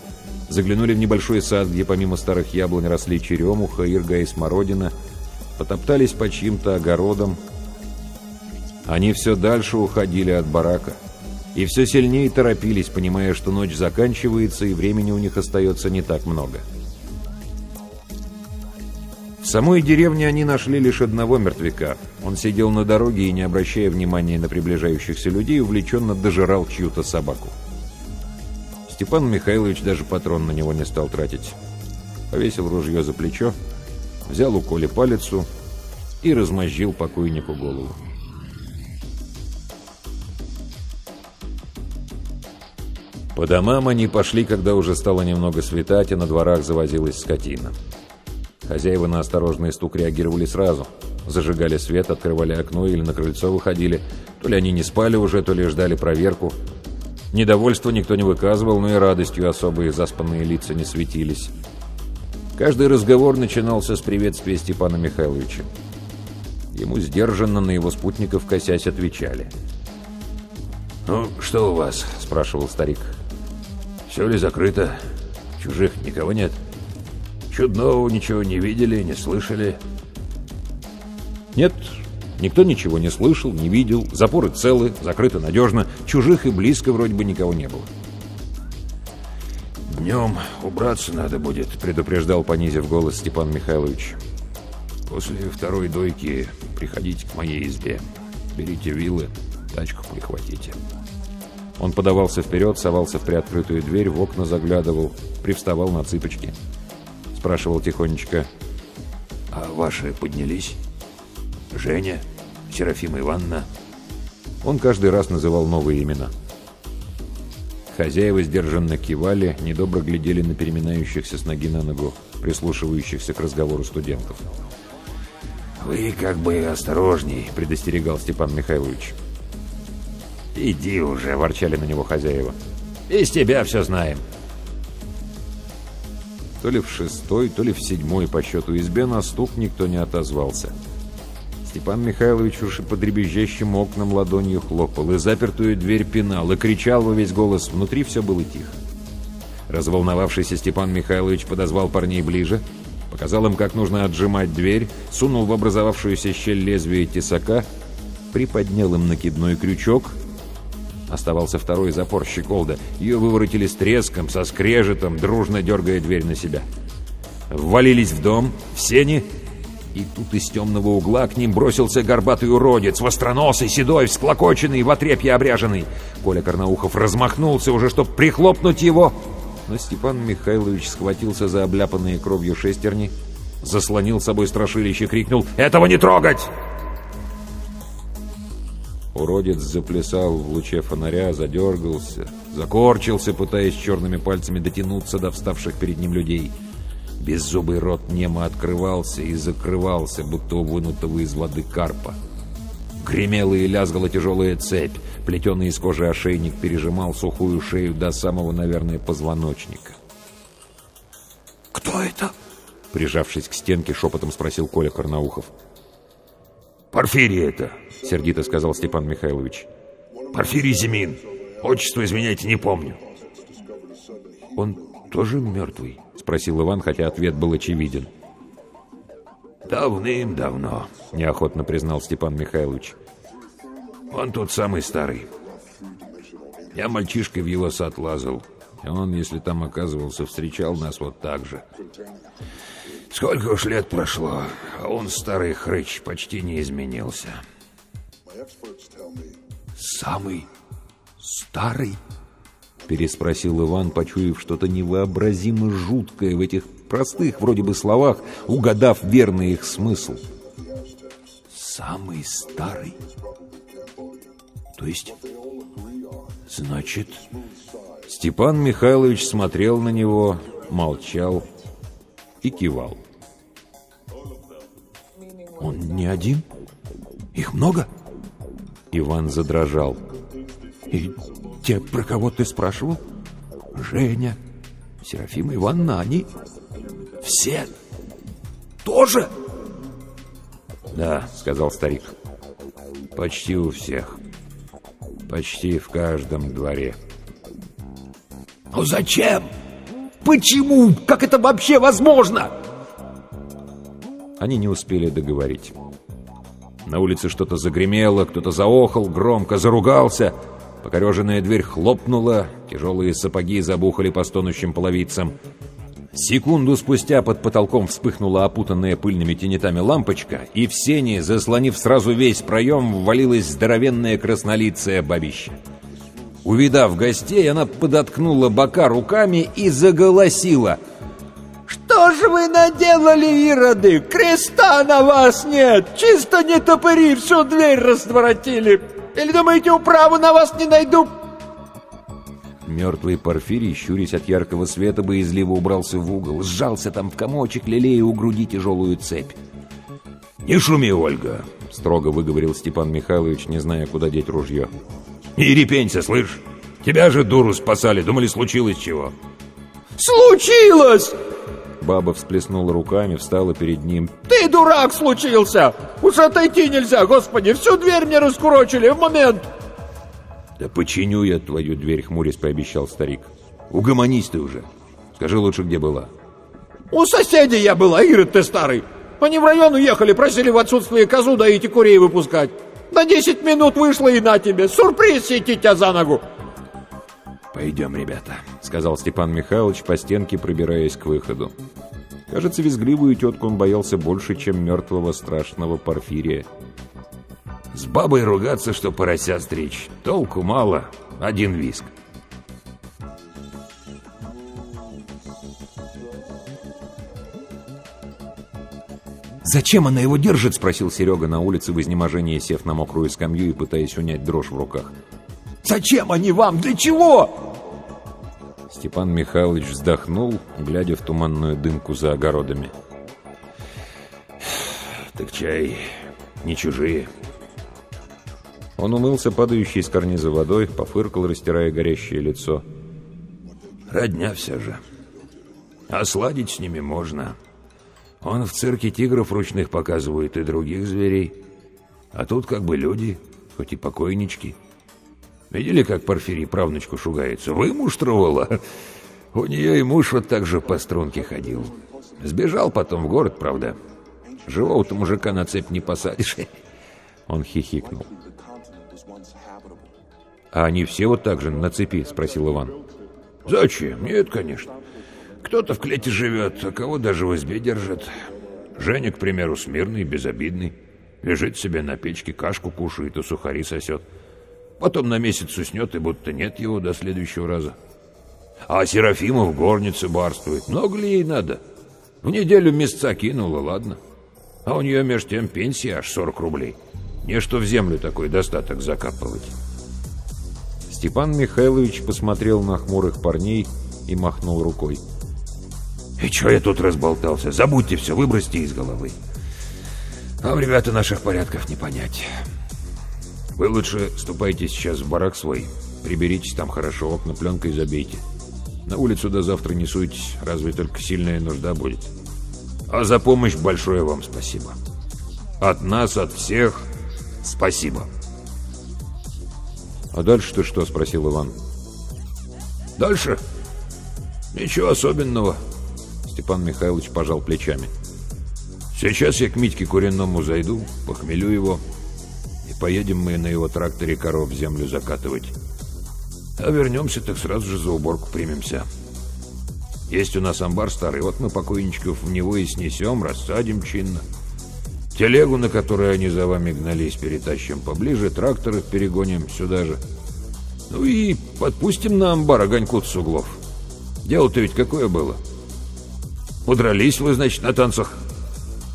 заглянули в небольшой сад, где помимо старых яблонь росли черемуха, ирга и смородина, потоптались по чьим-то огородам, они все дальше уходили от барака. И все сильнее торопились, понимая, что ночь заканчивается и времени у них остается не так много. В самой деревне они нашли лишь одного мертвяка. Он сидел на дороге и, не обращая внимания на приближающихся людей, увлеченно дожирал чью-то собаку. Степан Михайлович даже патрон на него не стал тратить. Повесил ружье за плечо, взял у Коли палицу и размозжил покойнику голову. По домам они пошли, когда уже стало немного светать, и на дворах завозилась скотина. Хозяева на осторожный стук реагировали сразу. Зажигали свет, открывали окно или на крыльцо выходили. То ли они не спали уже, то ли ждали проверку. Недовольства никто не выказывал, но и радостью особые заспанные лица не светились. Каждый разговор начинался с приветствия Степана Михайловича. Ему сдержанно на его спутников косясь отвечали. «Ну, что у вас?» – спрашивал старик. Все ли закрыто? Чужих никого нет? Чудного ничего не видели, не слышали? Нет, никто ничего не слышал, не видел. Запоры целы, закрыто надежно. Чужих и близко вроде бы никого не было. «Днем убраться надо будет», — предупреждал, понизив голос Степан Михайлович. «После второй дойки приходите к моей избе. Берите вилы, тачку прихватите». Он подавался вперед, совался в приоткрытую дверь, в окна заглядывал, привставал на цыпочки. Спрашивал тихонечко. «А ваши поднялись? Женя? Серафима Ивановна?» Он каждый раз называл новые имена. Хозяева сдержанно кивали, недобро глядели на переминающихся с ноги на ногу, прислушивающихся к разговору студентов. «Вы как бы осторожней», — предостерегал Степан Михайлович. «Иди уже», — ворчали на него хозяева. «Из тебя все знаем». То ли в шестой, то ли в седьмой по счету избе на стук никто не отозвался. Степан Михайлович уж и под дребезжащим окном ладонью хлопал, и запертую дверь пинал, и кричал во весь голос. Внутри все было тихо. Разволновавшийся Степан Михайлович подозвал парней ближе, показал им, как нужно отжимать дверь, сунул в образовавшуюся щель лезвие тесака, приподнял им накидной крючок — Оставался второй запор щеколда. Ее выворотили с треском, со скрежетом, дружно дергая дверь на себя. Ввалились в дом, в сени И тут из темного угла к ним бросился горбатый уродец, востроносый, седой, всклокоченный, в отрепье обряженный. Коля Карнаухов размахнулся уже, чтобы прихлопнуть его, но Степан Михайлович схватился за обляпанные кровью шестерни, заслонил собой страшилище, крикнул «Этого не трогать!» Уродец заплясал в луче фонаря, задергался, закорчился, пытаясь черными пальцами дотянуться до вставших перед ним людей. Беззубый рот немо открывался и закрывался, будто у вынутого из воды карпа. Гремела и лязгала тяжелая цепь. Плетеный из кожи ошейник пережимал сухую шею до самого, наверное, позвоночника. «Кто это?» Прижавшись к стенке, шепотом спросил Коля Карнаухов. «Порфирий это», — сердито сказал Степан Михайлович. «Порфирий Зимин. Отчество, извиняйте, не помню». «Он тоже мертвый?» — спросил Иван, хотя ответ был очевиден. «Давным-давно», — неохотно признал Степан Михайлович. «Он тот самый старый. Я мальчишкой в его сад лазал, он, если там оказывался, встречал нас вот так же. Сколько уж лет прошло, а он, старый хрыч, почти не изменился». «Самый старый?» Переспросил Иван, почуяв что-то невообразимо жуткое в этих простых вроде бы словах, угадав верный их смысл. «Самый старый? То есть, значит...» Степан Михайлович смотрел на него, молчал и кивал. «Он не один? Их много?» Иван задрожал. «И те, про кого ты спрашивал? Женя, Серафима Ивановна, они все тоже? Да, сказал старик. Почти у всех. Почти в каждом дворе. Но зачем? Почему? Как это вообще возможно? Они не успели договорить. На улице что-то загремело, кто-то заохал, громко заругался — Покореженная дверь хлопнула, тяжелые сапоги забухали по стонущим половицам. Секунду спустя под потолком вспыхнула опутанная пыльными тенетами лампочка, и в сене, заслонив сразу весь проем, ввалилась здоровенная краснолицая бабища. Увидав гостей, она подоткнула бока руками и заголосила. «Что же вы наделали, ироды? Креста на вас нет! Чисто не топыри, всю дверь разворотили! Или думаете, управу на вас не найду?» Мертвый Порфирий, щурясь от яркого света, боязливо убрался в угол, сжался там в комочек, лелея у груди тяжелую цепь. «Не шуми, Ольга!» — строго выговорил Степан Михайлович, не зная, куда деть ружье. «Не репенься, слышь! Тебя же дуру спасали, думали, случилось чего!» «Случилось!» Баба всплеснула руками, встала перед ним. «Ты дурак случился! Уж отойти нельзя, господи! Всю дверь мне раскурочили в момент!» «Да починю я твою дверь», — хмурясь пообещал старик. «Угомонись ты уже. Скажи лучше, где была». «У соседей я была, Ирод ты старый. Они в район уехали, просили в отсутствие козу доить и курей выпускать. На десять минут вышла и на тебе. Сюрприз сети тебя за ногу!» «Пойдем, ребята», — сказал Степан Михайлович по стенке, пробираясь к выходу. Кажется, визгливую тетку он боялся больше, чем мертвого страшного Порфирия. «С бабой ругаться, что порося стричь. Толку мало. Один виск». «Зачем она его держит?» — спросил Серега на улице в изнеможении, сев на мокрую скамью и пытаясь унять дрожь в руках. Зачем они вам? Для чего?» Степан Михайлович вздохнул, глядя в туманную дымку за огородами. «Так чай не чужие». Он умылся падающей с карниза водой, пофыркал, растирая горящее лицо. «Родня все же. А сладить с ними можно. Он в цирке тигров ручных показывает и других зверей. А тут как бы люди, хоть и покойнички». Видели, как Порфирий правнучку шугается? Вымуштровала. У нее и муж вот так же по струнке ходил. Сбежал потом в город, правда. Живого-то мужика на цепь не посадишь. Он хихикнул. «А они все вот так же на цепи?» — спросил Иван. «Зачем? Нет, конечно. Кто-то в клете живет, а кого даже в избе держат. Женя, к примеру, смирный, безобидный. Лежит себе на печке, кашку кушает и сухари сосет. Потом на месяц уснет, и будто нет его до следующего раза. А Серафима в горнице барствует. Много ли ей надо? В неделю месяца кинула, ладно. А у нее меж тем пенсия аж 40 рублей. Не что в землю такой достаток закапывать. Степан Михайлович посмотрел на хмурых парней и махнул рукой. «И чё я тут разболтался? Забудьте все, выбросьте из головы. Вам, ребята, наших порядков не понять. Вы лучше ступайте сейчас в барак свой, приберитесь там хорошо, окна пленкой забейте. На улицу до завтра не суйтесь, разве только сильная нужда будет. А за помощь большое вам спасибо. От нас, от всех, спасибо. «А дальше-то что?» — спросил Иван. «Дальше? Ничего особенного». Степан Михайлович пожал плечами. «Сейчас я к Митьке Куренному зайду, похмелю его, поедем мы на его тракторе коров в землю закатывать. А вернемся, так сразу же за уборку примемся. Есть у нас амбар старый, вот мы покойничков в него и снесем, рассадим чинно. Телегу, на которой они за вами гнались, перетащим поближе, трактор их перегоним сюда же. Ну и подпустим на амбар огоньку с углов. Дело-то ведь какое было? Удрались вы, значит, на танцах,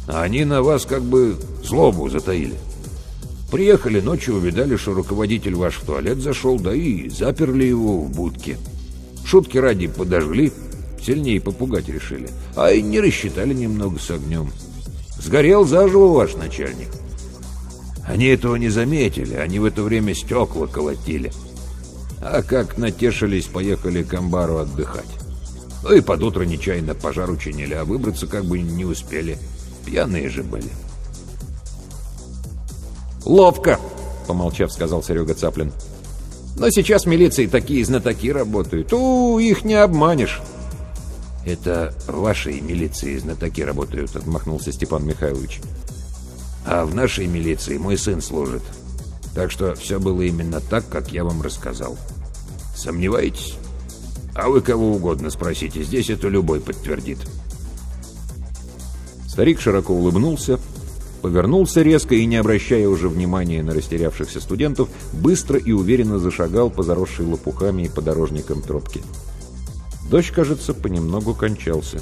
а они на вас как бы злобу затаили. Приехали ночью, увидали, что руководитель ваш в туалет зашел, да и заперли его в будке. Шутки ради подожгли, сильнее попугать решили. А и не рассчитали немного с огнем. Сгорел заживо ваш начальник. Они этого не заметили, они в это время стекла колотили. А как натешились, поехали к амбару отдыхать. Ну и под утро нечаянно пожар учинили, а выбраться как бы не успели. Пьяные же были. «Ловко!» — помолчав, сказал Серега Цаплин. «Но сейчас в милиции такие знатоки работают. У, их не обманешь!» «Это вашей милиции знатоки работают», — отмахнулся Степан Михайлович. «А в нашей милиции мой сын служит. Так что все было именно так, как я вам рассказал. Сомневаетесь? А вы кого угодно спросите, здесь это любой подтвердит». Старик широко улыбнулся, повернулся резко и, не обращая уже внимания на растерявшихся студентов, быстро и уверенно зашагал по заросшей лопухами и подорожникам тропки. Дождь, кажется, понемногу кончался.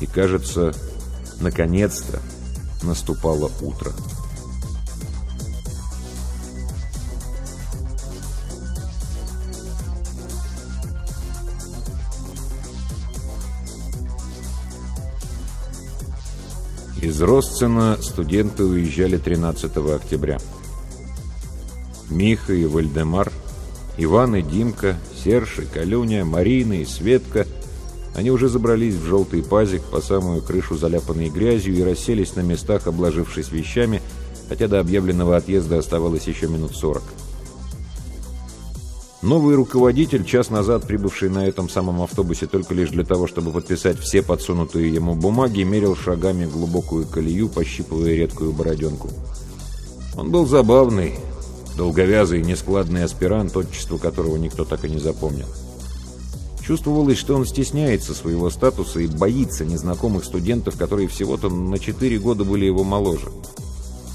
И, кажется, наконец-то наступало утро. Из Росцена студенты уезжали 13 октября. Миха и Вальдемар, Иван и Димка, Серж и Калюня, Марина и Светка они уже забрались в желтый пазик по самую крышу, заляпанной грязью, и расселись на местах, обложившись вещами, хотя до объявленного отъезда оставалось еще минут сорок. Новый руководитель, час назад прибывший на этом самом автобусе только лишь для того, чтобы подписать все подсунутые ему бумаги, мерил шагами глубокую колею, пощипывая редкую бороденку. Он был забавный, долговязый, нескладный аспирант, отчество которого никто так и не запомнил. Чувствовалось, что он стесняется своего статуса и боится незнакомых студентов, которые всего-то на 4 года были его моложе.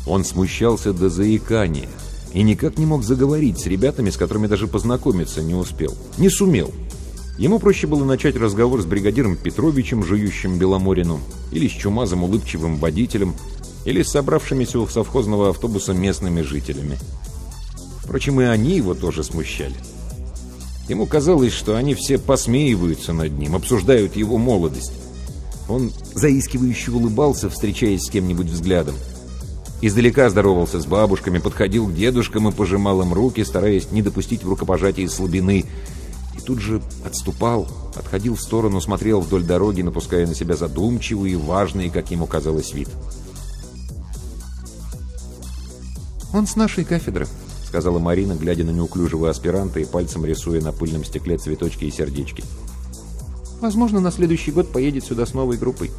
Он смущался до заикания – и никак не мог заговорить с ребятами, с которыми даже познакомиться не успел. Не сумел. Ему проще было начать разговор с бригадиром Петровичем, жующим Беломорину, или с чумазым улыбчивым водителем, или с собравшимися у совхозного автобуса местными жителями. Впрочем, и они его тоже смущали. Ему казалось, что они все посмеиваются над ним, обсуждают его молодость. Он заискивающе улыбался, встречаясь с кем-нибудь взглядом. Издалека здоровался с бабушками, подходил к дедушкам и пожимал им руки, стараясь не допустить в рукопожатии слабины. И тут же отступал, отходил в сторону, смотрел вдоль дороги, напуская на себя задумчивый и важный, как ему казалось, вид. «Он с нашей кафедры», — сказала Марина, глядя на неуклюжего аспиранта и пальцем рисуя на пыльном стекле цветочки и сердечки. «Возможно, на следующий год поедет сюда с новой группой».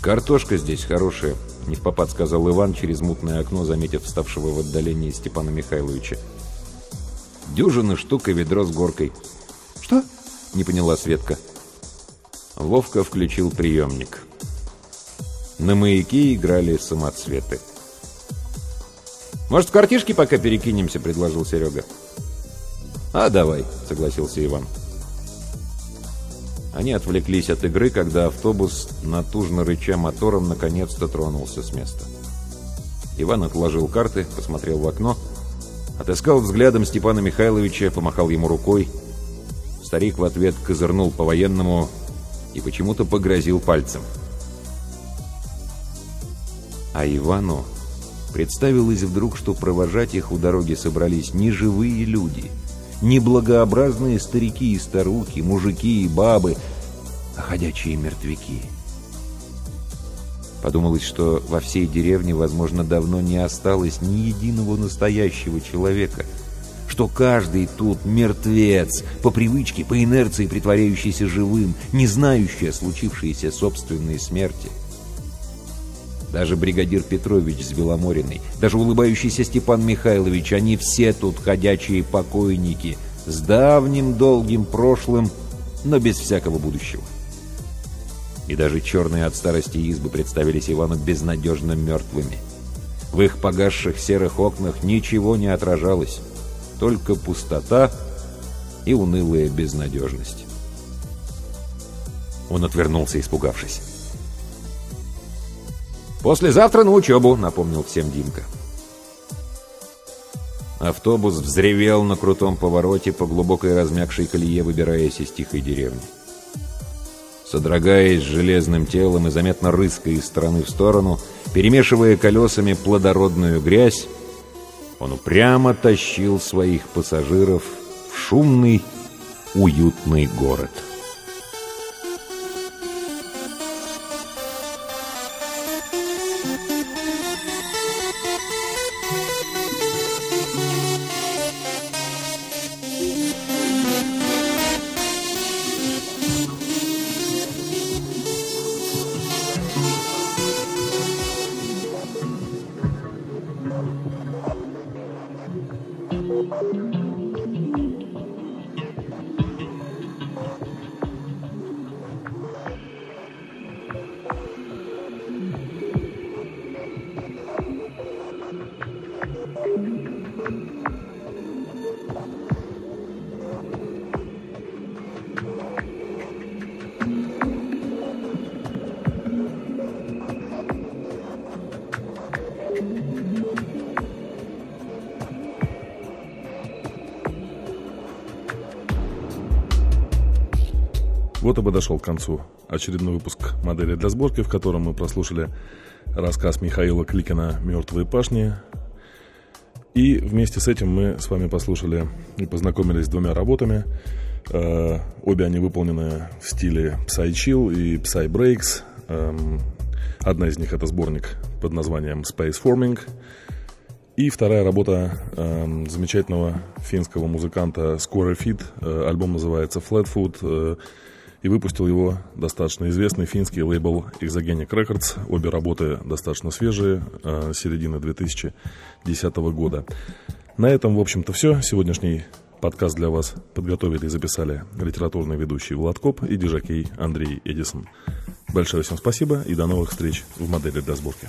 «Картошка здесь хорошая», — не в попад сказал Иван через мутное окно, заметив вставшего в отдалении Степана Михайловича. «Дюжина штук и ведро с горкой». «Что?» — не поняла Светка. Вовка включил приемник. На маяке играли самоцветы. «Может, в картишки пока перекинемся?» — предложил Серега. «А, давай», — согласился Иван. Они отвлеклись от игры, когда автобус, натужно рыча мотором, наконец-то тронулся с места. Иван отложил карты, посмотрел в окно, отыскал взглядом Степана Михайловича, помахал ему рукой. Старик в ответ козырнул по-военному и почему-то погрозил пальцем. А Ивану представилось вдруг, что провожать их у дороги собрались не живые люди — неблагообразные старики и старухи, мужики и бабы, а ходячие мертвяки. Подумалось, что во всей деревне, возможно, давно не осталось ни единого настоящего человека, что каждый тут мертвец, по привычке, по инерции притворяющийся живым, не знающий о случившейся собственной смерти. Даже бригадир Петрович с Беломориной, даже улыбающийся Степан Михайлович, они все тут ходячие покойники, с давним долгим прошлым, но без всякого будущего. И даже черные от старости избы представились Ивану безнадежно мертвыми. В их погасших серых окнах ничего не отражалось, только пустота и унылая безнадежность. Он отвернулся, испугавшись. «Послезавтра на учебу», — напомнил всем Димка. Автобус взревел на крутом повороте по глубокой размягшей колее, выбираясь из тихой деревни. Содрогаясь железным телом и заметно рыская из стороны в сторону, перемешивая колесами плодородную грязь, он упрямо тащил своих пассажиров в шумный, уютный город. Вот и подошел к концу очередной выпуск модели для сборки, в котором мы прослушали рассказ Михаила Кликина «Мертвые пашни». И вместе с этим мы с вами послушали и познакомились с двумя работами. Э, обе они выполнены в стиле Psy Chill и Psy Breaks. Эм, одна из них это сборник под названием Space Forming. И вторая работа э, замечательного финского музыканта Square Feet. Э, альбом называется Flatfoot. Э, и выпустил его достаточно известный финский лейбл Exogenic Records. Обе работы достаточно свежие, э, середины 2010 года. На этом, в общем-то, все. Сегодняшний подкаст для вас подготовили и записали литературный ведущий Влад Коп и дижакей Андрей Эдисон. Большое всем спасибо и до новых встреч в модели для сборки.